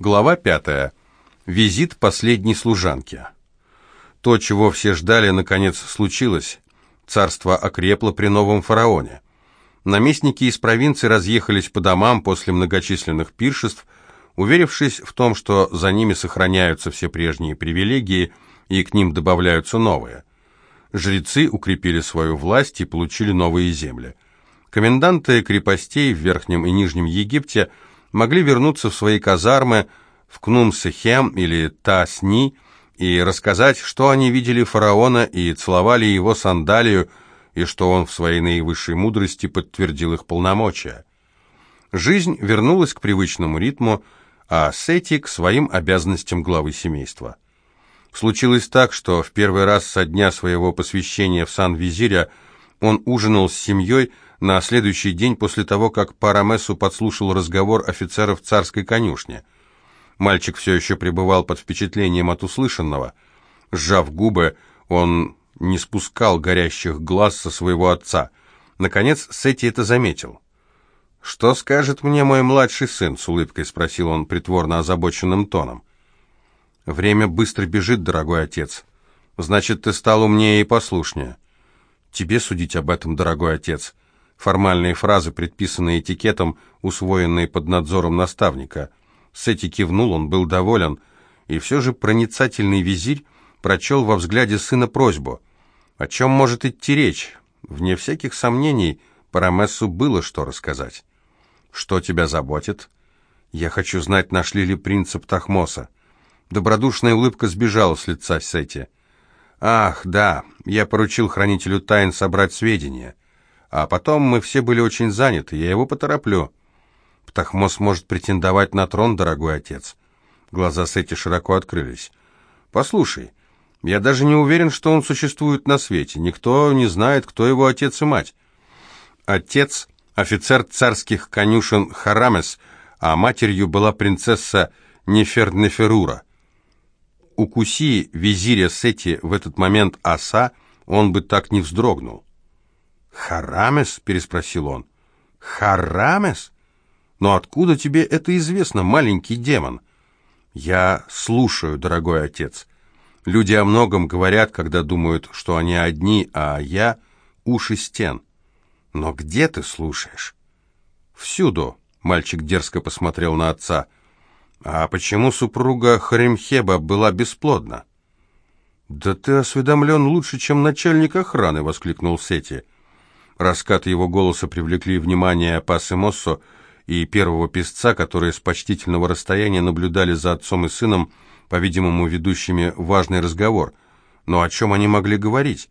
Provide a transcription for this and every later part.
Глава пятая. Визит последней служанки. То, чего все ждали, наконец случилось. Царство окрепло при новом фараоне. Наместники из провинции разъехались по домам после многочисленных пиршеств, уверившись в том, что за ними сохраняются все прежние привилегии и к ним добавляются новые. Жрецы укрепили свою власть и получили новые земли. Коменданты крепостей в Верхнем и Нижнем Египте могли вернуться в свои казармы в Кнум-Сехем или Тасни и рассказать, что они видели фараона и целовали его сандалию, и что он в своей наивысшей мудрости подтвердил их полномочия. Жизнь вернулась к привычному ритму, а Сети к своим обязанностям главы семейства. Случилось так, что в первый раз со дня своего посвящения в сан визиря он ужинал с семьей на следующий день после того, как Парамессу подслушал разговор офицеров царской конюшни. Мальчик все еще пребывал под впечатлением от услышанного. Сжав губы, он не спускал горящих глаз со своего отца. Наконец Сети это заметил. «Что скажет мне мой младший сын?» — с улыбкой спросил он притворно озабоченным тоном. «Время быстро бежит, дорогой отец. Значит, ты стал умнее и послушнее. Тебе судить об этом, дорогой отец». Формальные фразы, предписанные этикетом, усвоенные под надзором наставника. Сети кивнул, он был доволен. И все же проницательный визирь прочел во взгляде сына просьбу. О чем может идти речь? Вне всяких сомнений, Парамессу было что рассказать. «Что тебя заботит?» «Я хочу знать, нашли ли принцип Тахмоса». Добродушная улыбка сбежала с лица Сети. «Ах, да, я поручил хранителю тайн собрать сведения. А потом мы все были очень заняты, я его потороплю». «Птахмос может претендовать на трон, дорогой отец». Глаза Сети широко открылись. «Послушай, я даже не уверен, что он существует на свете. Никто не знает, кто его отец и мать. Отец – офицер царских конюшен Харамес, а матерью была принцесса Нефернеферура. Укуси визиря Сети в этот момент оса, он бы так не вздрогнул. «Харамес?» – переспросил он. «Харамес? Но откуда тебе это известно, маленький демон?» «Я слушаю, дорогой отец. Люди о многом говорят, когда думают, что они одни, а я — уши стен. Но где ты слушаешь? Всюду, — мальчик дерзко посмотрел на отца. А почему супруга Харимхеба была бесплодна? «Да ты осведомлен лучше, чем начальник охраны!» — воскликнул Сети. Раскаты его голоса привлекли внимание Пасы Моссо и первого песца, которые с почтительного расстояния наблюдали за отцом и сыном, по-видимому, ведущими важный разговор. Но о чем они могли говорить?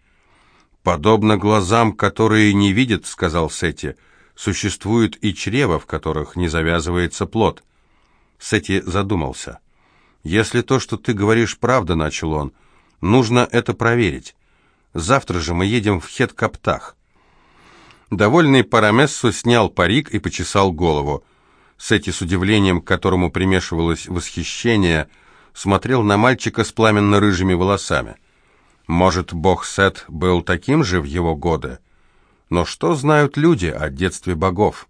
«Подобно глазам, которые не видят», — сказал Сети, — «существует и чрево, в которых не завязывается плод». Сети задумался. «Если то, что ты говоришь, правда», — начал он, — «нужно это проверить. Завтра же мы едем в Хет-Каптах». Довольный Парамессу снял парик и почесал голову. Сети с удивлением, к которому примешивалось восхищение, — смотрел на мальчика с пламенно-рыжими волосами. Может, бог Сет был таким же в его годы? Но что знают люди о детстве богов?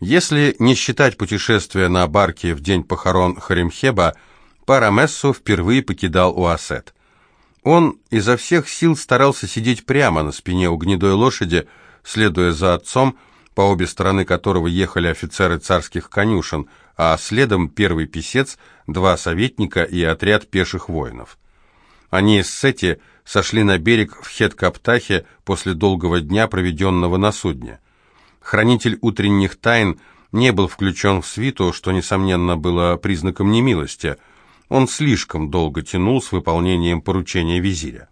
Если не считать путешествия на барке в день похорон Харимхеба, Парамессу впервые покидал Уасет. Он изо всех сил старался сидеть прямо на спине у гнедой лошади, следуя за отцом, по обе стороны которого ехали офицеры царских конюшен – а следом первый писец, два советника и отряд пеших воинов. Они с Сети сошли на берег в Хет-Каптахе после долгого дня, проведенного на судне. Хранитель утренних тайн не был включен в свиту, что, несомненно, было признаком немилости. Он слишком долго тянул с выполнением поручения визиря.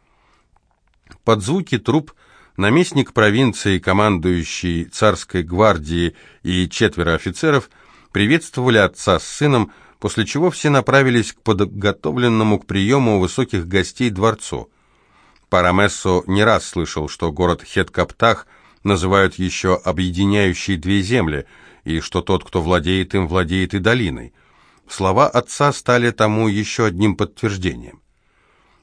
Под звуки труп наместник провинции, командующий царской гвардией и четверо офицеров – приветствовали отца с сыном, после чего все направились к подготовленному к приему высоких гостей дворцу. Парамессо не раз слышал, что город Хеткаптах называют еще объединяющие две земли, и что тот, кто владеет им, владеет и долиной. Слова отца стали тому еще одним подтверждением.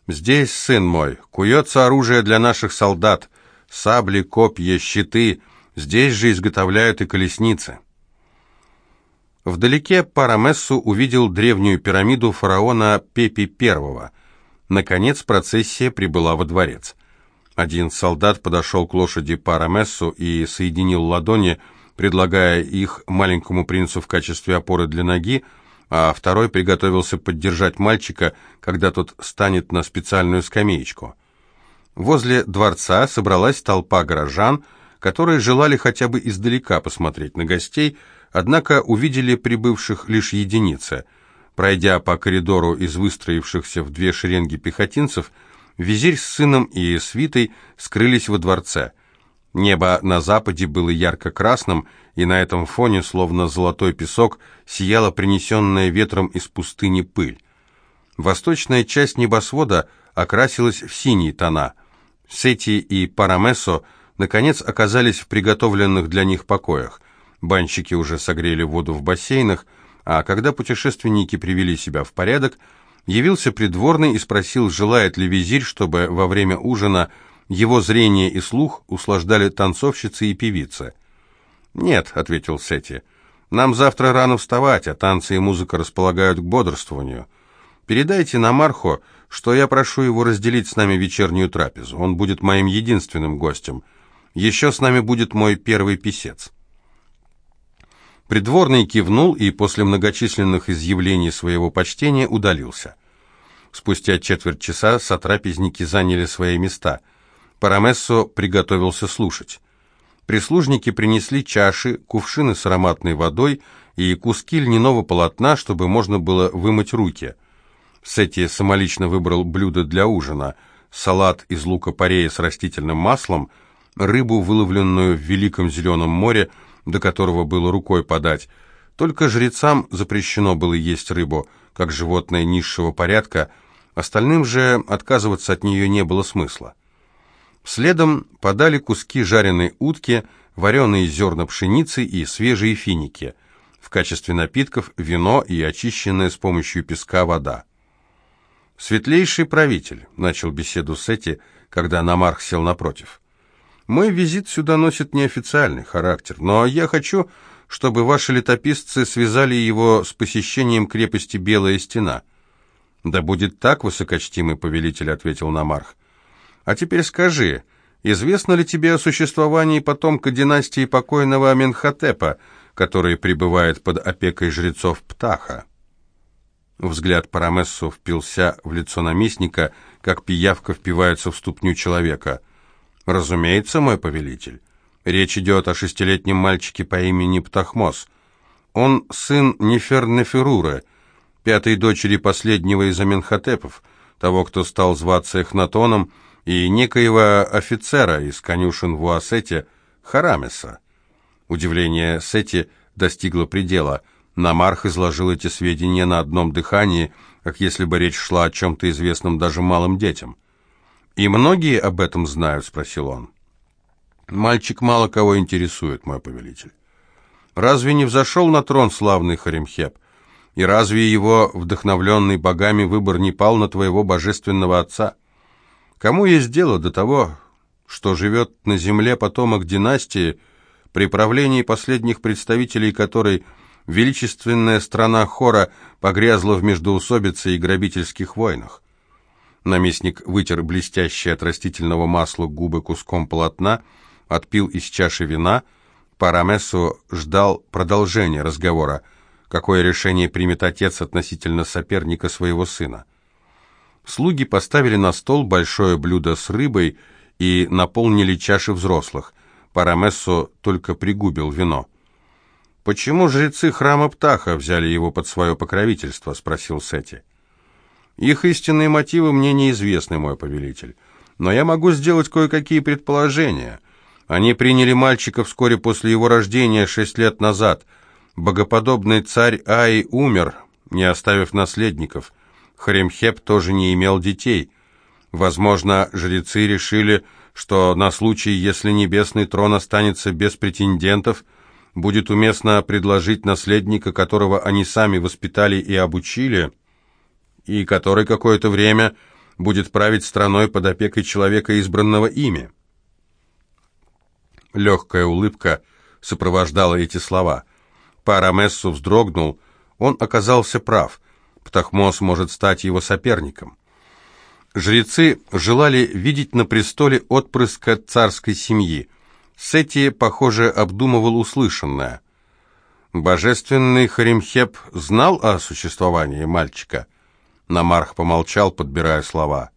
«Здесь, сын мой, куется оружие для наших солдат, сабли, копья, щиты, здесь же изготовляют и колесницы». Вдалеке Парамессу увидел древнюю пирамиду фараона Пепи I. Наконец процессия прибыла во дворец. Один солдат подошел к лошади Парамессу и соединил ладони, предлагая их маленькому принцу в качестве опоры для ноги, а второй приготовился поддержать мальчика, когда тот станет на специальную скамеечку. Возле дворца собралась толпа горожан, которые желали хотя бы издалека посмотреть на гостей, однако увидели прибывших лишь единицы. Пройдя по коридору из выстроившихся в две шеренги пехотинцев, визирь с сыном и свитой скрылись во дворце. Небо на западе было ярко-красным, и на этом фоне, словно золотой песок, сияла принесенная ветром из пустыни пыль. Восточная часть небосвода окрасилась в синие тона. Сети и Парамесо наконец оказались в приготовленных для них покоях. Банщики уже согрели воду в бассейнах, а когда путешественники привели себя в порядок, явился придворный и спросил, желает ли визирь, чтобы во время ужина его зрение и слух услаждали танцовщицы и певицы. «Нет», — ответил Сети, — «нам завтра рано вставать, а танцы и музыка располагают к бодрствованию. Передайте на Мархо, что я прошу его разделить с нами вечернюю трапезу. Он будет моим единственным гостем. Еще с нами будет мой первый писец». Придворный кивнул и после многочисленных изъявлений своего почтения удалился. Спустя четверть часа сотрапезники заняли свои места. Парамессо приготовился слушать. Прислужники принесли чаши, кувшины с ароматной водой и куски льняного полотна, чтобы можно было вымыть руки. Сетти самолично выбрал блюдо для ужина – салат из лука-порея с растительным маслом, рыбу, выловленную в Великом Зеленом море – до которого было рукой подать. Только жрецам запрещено было есть рыбу, как животное низшего порядка, остальным же отказываться от нее не было смысла. Следом подали куски жареной утки, вареные зерна пшеницы и свежие финики. В качестве напитков вино и очищенная с помощью песка вода. «Светлейший правитель», — начал беседу Сети, когда Намарх сел напротив. Мой визит сюда носит неофициальный характер, но я хочу, чтобы ваши летописцы связали его с посещением крепости Белая Стена». «Да будет так, высокочтимый повелитель», — ответил Намарх. «А теперь скажи, известно ли тебе о существовании потомка династии покойного Аменхотепа, который пребывает под опекой жрецов Птаха?» Взгляд Парамессу впился в лицо наместника, как пиявка впивается в ступню человека. «Разумеется, мой повелитель. Речь идет о шестилетнем мальчике по имени Птахмос. Он сын Нефер-Неферуры, пятой дочери последнего из Аменхотепов, того, кто стал зваться Эхнатоном, и некоего офицера из конюшен в Уасете, Харамеса. Удивление Сети достигло предела. Намарх изложил эти сведения на одном дыхании, как если бы речь шла о чем-то известном даже малым детям. «И многие об этом знают?» — спросил он. «Мальчик мало кого интересует, мой повелитель. Разве не взошел на трон славный Харимхеп? И разве его, вдохновленный богами, выбор не пал на твоего божественного отца? Кому есть дело до того, что живет на земле потомок династии, при правлении последних представителей которой величественная страна Хора погрязла в междоусобице и грабительских войнах? Наместник вытер блестящие от растительного масла губы куском полотна, отпил из чаши вина. Парамессу ждал продолжения разговора. Какое решение примет отец относительно соперника своего сына? Слуги поставили на стол большое блюдо с рыбой и наполнили чаши взрослых. Парамессу только пригубил вино. «Почему жрецы храма Птаха взяли его под свое покровительство?» — спросил Сети. Их истинные мотивы мне неизвестны, мой повелитель. Но я могу сделать кое-какие предположения. Они приняли мальчика вскоре после его рождения, шесть лет назад. Богоподобный царь Ай умер, не оставив наследников. Харемхеп тоже не имел детей. Возможно, жрецы решили, что на случай, если небесный трон останется без претендентов, будет уместно предложить наследника, которого они сами воспитали и обучили, и который какое-то время будет править страной под опекой человека, избранного ими. Легкая улыбка сопровождала эти слова. Парамессу вздрогнул. Он оказался прав. Птахмос может стать его соперником. Жрецы желали видеть на престоле отпрыска царской семьи. Сети, похоже, обдумывал услышанное. Божественный Харимхеп знал о существовании мальчика. Намарх помолчал, подбирая слова.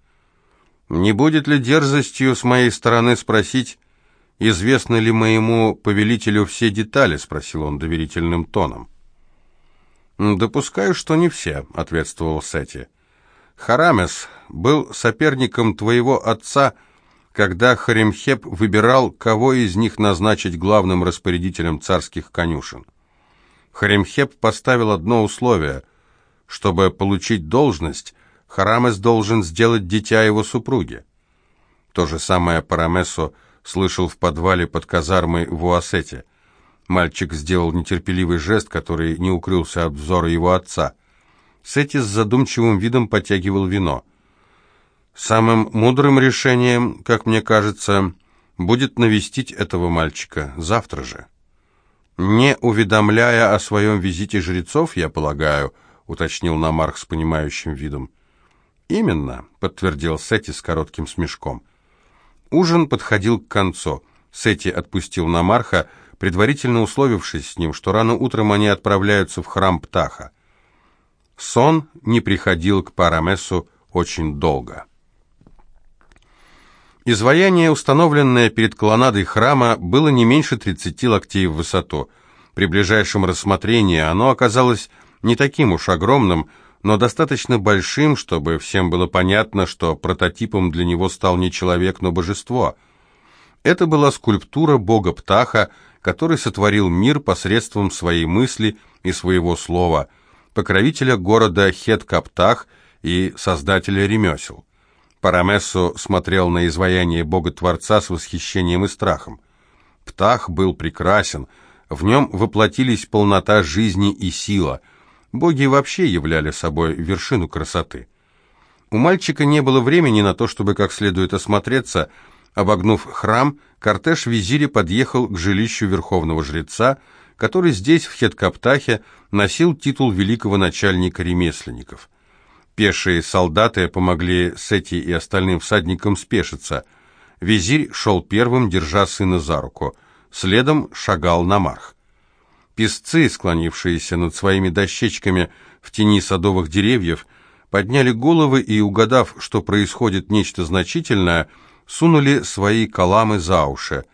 «Не будет ли дерзостью с моей стороны спросить, известны ли моему повелителю все детали?» — спросил он доверительным тоном. «Допускаю, что не все», — ответствовал Сети. «Харамес был соперником твоего отца, когда Харимхеп выбирал, кого из них назначить главным распорядителем царских конюшен. Харимхеп поставил одно условие. Чтобы получить должность, Харамес должен сделать дитя его супруги. То же самое Парамесо слышал в подвале под казармой в Уасете. Мальчик сделал нетерпеливый жест, который не укрылся от взора его отца. Сети с задумчивым видом потягивал вино. «Самым мудрым решением, как мне кажется, будет навестить этого мальчика завтра же». «Не уведомляя о своем визите жрецов, я полагаю», — уточнил Намарх с понимающим видом. «Именно», — подтвердил Сети с коротким смешком. Ужин подходил к концу. Сети отпустил Намарха, предварительно условившись с ним, что рано утром они отправляются в храм Птаха. Сон не приходил к Парамесу очень долго. Изваяние, установленное перед колоннадой храма, было не меньше 30 локтей в высоту. При ближайшем рассмотрении оно оказалось не таким уж огромным, но достаточно большим, чтобы всем было понятно, что прототипом для него стал не человек, но божество. Это была скульптура бога Птаха, который сотворил мир посредством своей мысли и своего слова, покровителя города Хет-Каптах и создателя ремесел. Парамессо смотрел на изваяние бога-творца с восхищением и страхом. Птах был прекрасен, в нем воплотились полнота жизни и сила. Боги вообще являли собой вершину красоты. У мальчика не было времени на то, чтобы как следует осмотреться. Обогнув храм, кортеж визири подъехал к жилищу верховного жреца, который здесь, в Хеткаптахе, носил титул великого начальника ремесленников. Пешие солдаты помогли Сети и остальным всадникам спешиться. Визирь шел первым, держа сына за руку. Следом шагал Намарх. Песцы, склонившиеся над своими дощечками в тени садовых деревьев, подняли головы и, угадав, что происходит нечто значительное, сунули свои каламы за уши.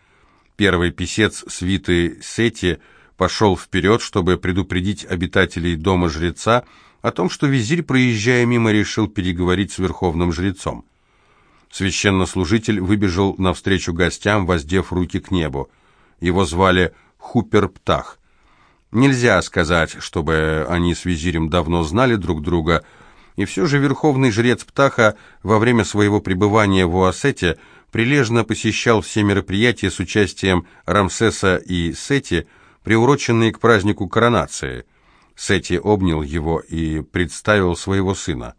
Первый писец свиты Сети пошел вперед, чтобы предупредить обитателей дома жреца, о том, что визирь, проезжая мимо, решил переговорить с верховным жрецом. Священнослужитель выбежал навстречу гостям, воздев руки к небу. Его звали Хупер-Птах. Нельзя сказать, чтобы они с визирем давно знали друг друга, и все же верховный жрец Птаха во время своего пребывания в Уасете прилежно посещал все мероприятия с участием Рамсеса и Сети, приуроченные к празднику коронации – Сети обнял его и представил своего сына.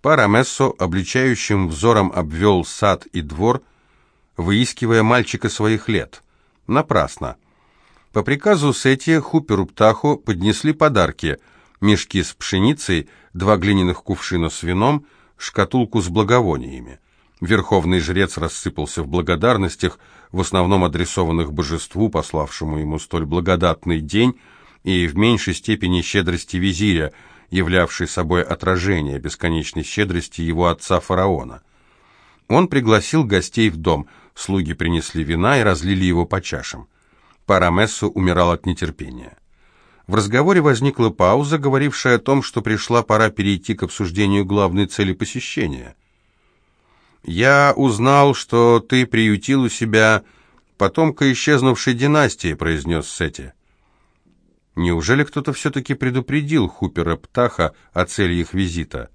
Парамессо обличающим взором обвел сад и двор, выискивая мальчика своих лет. Напрасно. По приказу Сети Хуперу Птаху поднесли подарки – мешки с пшеницей, два глиняных кувшина с вином, шкатулку с благовониями. Верховный жрец рассыпался в благодарностях, в основном адресованных божеству, пославшему ему столь благодатный день – и в меньшей степени щедрости визиря, являвшей собой отражение бесконечной щедрости его отца фараона. Он пригласил гостей в дом, слуги принесли вина и разлили его по чашам. Парамессу умирал от нетерпения. В разговоре возникла пауза, говорившая о том, что пришла пора перейти к обсуждению главной цели посещения. «Я узнал, что ты приютил у себя потомка исчезнувшей династии», — произнес Сети. Неужели кто-то все-таки предупредил Хупера Птаха о цели их визита?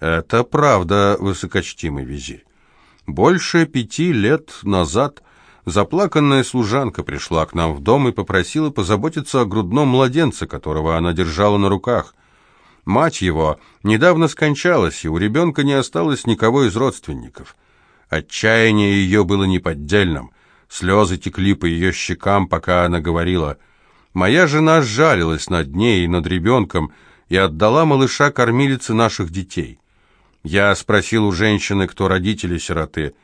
Это правда, высокочтимый визирь. Больше пяти лет назад заплаканная служанка пришла к нам в дом и попросила позаботиться о грудном младенце, которого она держала на руках. Мать его недавно скончалась, и у ребенка не осталось никого из родственников. Отчаяние ее было неподдельным. Слезы текли по ее щекам, пока она говорила – Моя жена сжалилась над ней и над ребенком и отдала малыша кормилице наших детей. Я спросил у женщины, кто родители сироты.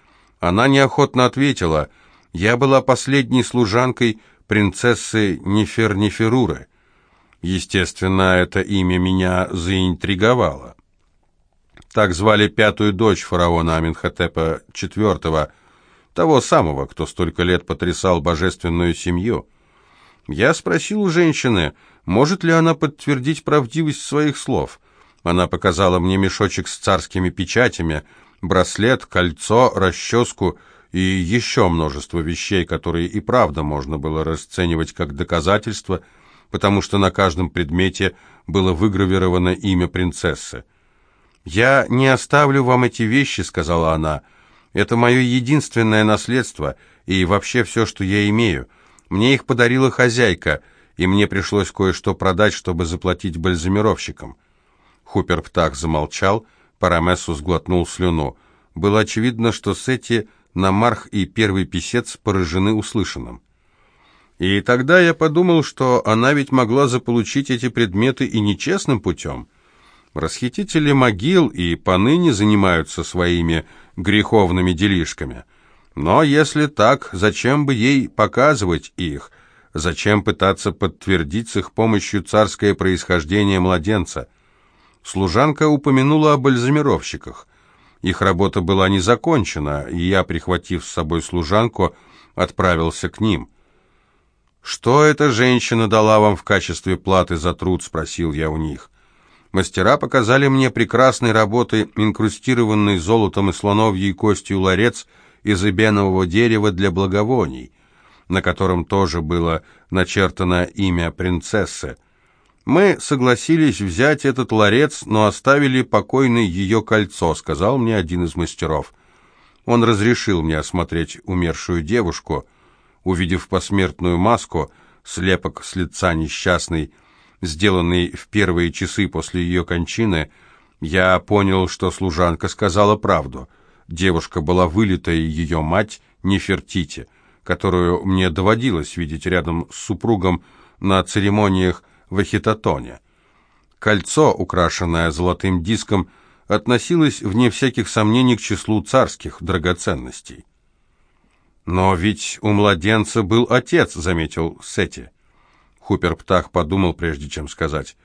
Она неохотно ответила, «Я была последней служанкой принцессы Нефер-Неферуры». Естественно, это имя меня заинтриговало. Так звали пятую дочь фараона Аминхотепа IV, того самого, кто столько лет потрясал божественную семью. Я спросил у женщины, может ли она подтвердить правдивость своих слов. Она показала мне мешочек с царскими печатями, браслет, кольцо, расческу и еще множество вещей, которые и правда можно было расценивать как доказательство, потому что на каждом предмете было выгравировано имя принцессы. «Я не оставлю вам эти вещи», — сказала она. «Это мое единственное наследство и вообще все, что я имею. Мне их подарила хозяйка, и мне пришлось кое-что продать, чтобы заплатить бальзамировщикам». Хупер Птах замолчал, Парамессу сглотнул слюну. Было очевидно, что Сети, Намарх и первый писец поражены услышанным. И тогда я подумал, что она ведь могла заполучить эти предметы и нечестным путем — Расхитители могил и поныне занимаются своими греховными делишками. Но если так, зачем бы ей показывать их? Зачем пытаться подтвердить с их помощью царское происхождение младенца? Служанка упомянула о бальзамировщиках. Их работа была не закончена, и я, прихватив с собой служанку, отправился к ним. «Что эта женщина дала вам в качестве платы за труд?» — спросил я у них. Мастера показали мне прекрасной работы инкрустированный золотом и слоновьей костью ларец из эбенового дерева для благовоний, на котором тоже было начертано имя принцессы. Мы согласились взять этот ларец, но оставили покойной ее кольцо, сказал мне один из мастеров. Он разрешил мне осмотреть умершую девушку. Увидев посмертную маску, слепок с лица несчастной, сделанный в первые часы после ее кончины, я понял, что служанка сказала правду. Девушка была вылитая ее мать Нефертити, которую мне доводилось видеть рядом с супругом на церемониях в Ахитотоне. Кольцо, украшенное золотым диском, относилось, вне всяких сомнений, к числу царских драгоценностей. «Но ведь у младенца был отец», — заметил Сети. Хупер Птах подумал, прежде чем сказать.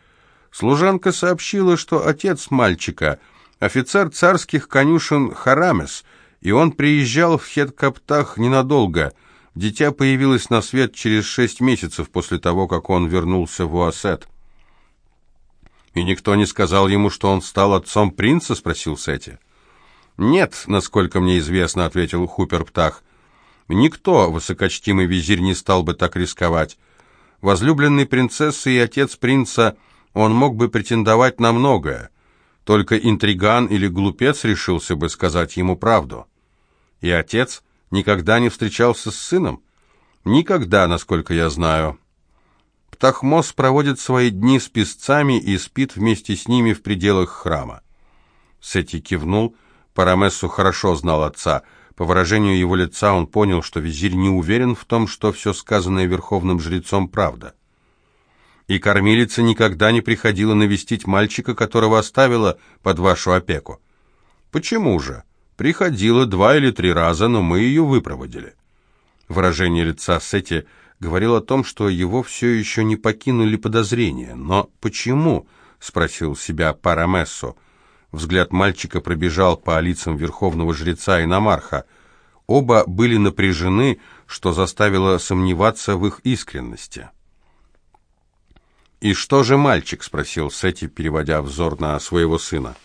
Служанка сообщила, что отец мальчика — офицер царских конюшен Харамес, и он приезжал в Хеткаптах ненадолго. Дитя появилось на свет через шесть месяцев после того, как он вернулся в Уасет. «И никто не сказал ему, что он стал отцом принца?» — спросил Сети. «Нет, насколько мне известно», — ответил Хупер Птах. «Никто, высокочтимый визирь, не стал бы так рисковать возлюбленный принцессы и отец принца, он мог бы претендовать на многое. Только интриган или глупец решился бы сказать ему правду. И отец никогда не встречался с сыном? Никогда, насколько я знаю. Птахмос проводит свои дни с песцами и спит вместе с ними в пределах храма. Сети кивнул, Парамессу хорошо знал отца — по выражению его лица он понял, что визирь не уверен в том, что все сказанное верховным жрецом правда. И кормилица никогда не приходила навестить мальчика, которого оставила под вашу опеку. Почему же? Приходила два или три раза, но мы ее выпроводили. Выражение лица Сети говорило о том, что его все еще не покинули подозрения. Но почему? — спросил себя Парамессо. Взгляд мальчика пробежал по лицам верховного жреца и намарха. Оба были напряжены, что заставило сомневаться в их искренности. «И что же мальчик?» — спросил Сети, переводя взор на своего сына.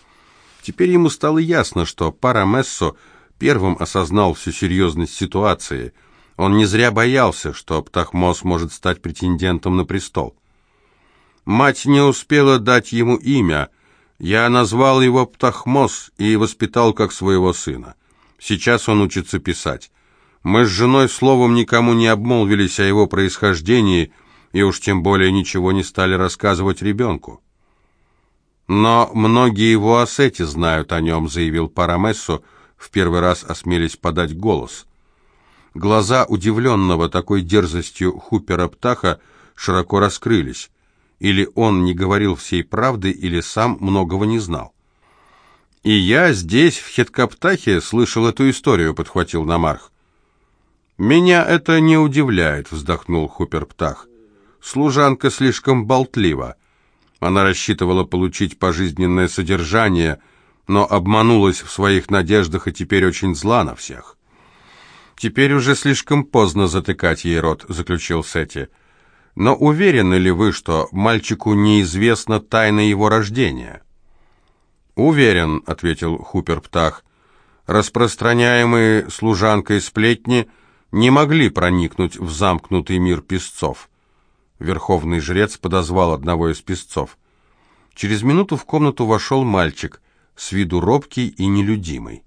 Теперь ему стало ясно, что Парамессо первым осознал всю серьезность ситуации. Он не зря боялся, что Птахмос может стать претендентом на престол. Мать не успела дать ему имя — я назвал его Птахмос и воспитал как своего сына. Сейчас он учится писать. Мы с женой словом никому не обмолвились о его происхождении и уж тем более ничего не стали рассказывать ребенку. Но многие его асети знают о нем, заявил Парамессо, в первый раз осмелись подать голос. Глаза удивленного такой дерзостью Хупера Птаха широко раскрылись. Или он не говорил всей правды, или сам многого не знал. «И я здесь, в Хеткаптахе, слышал эту историю», — подхватил Намарх. «Меня это не удивляет», — вздохнул Хуперптах. «Служанка слишком болтлива. Она рассчитывала получить пожизненное содержание, но обманулась в своих надеждах и теперь очень зла на всех». «Теперь уже слишком поздно затыкать ей рот», — заключил Сетти. «Но уверены ли вы, что мальчику неизвестна тайна его рождения?» «Уверен», — ответил Хупер-Птах. «Распространяемые служанкой сплетни не могли проникнуть в замкнутый мир песцов». Верховный жрец подозвал одного из песцов. Через минуту в комнату вошел мальчик, с виду робкий и нелюдимый.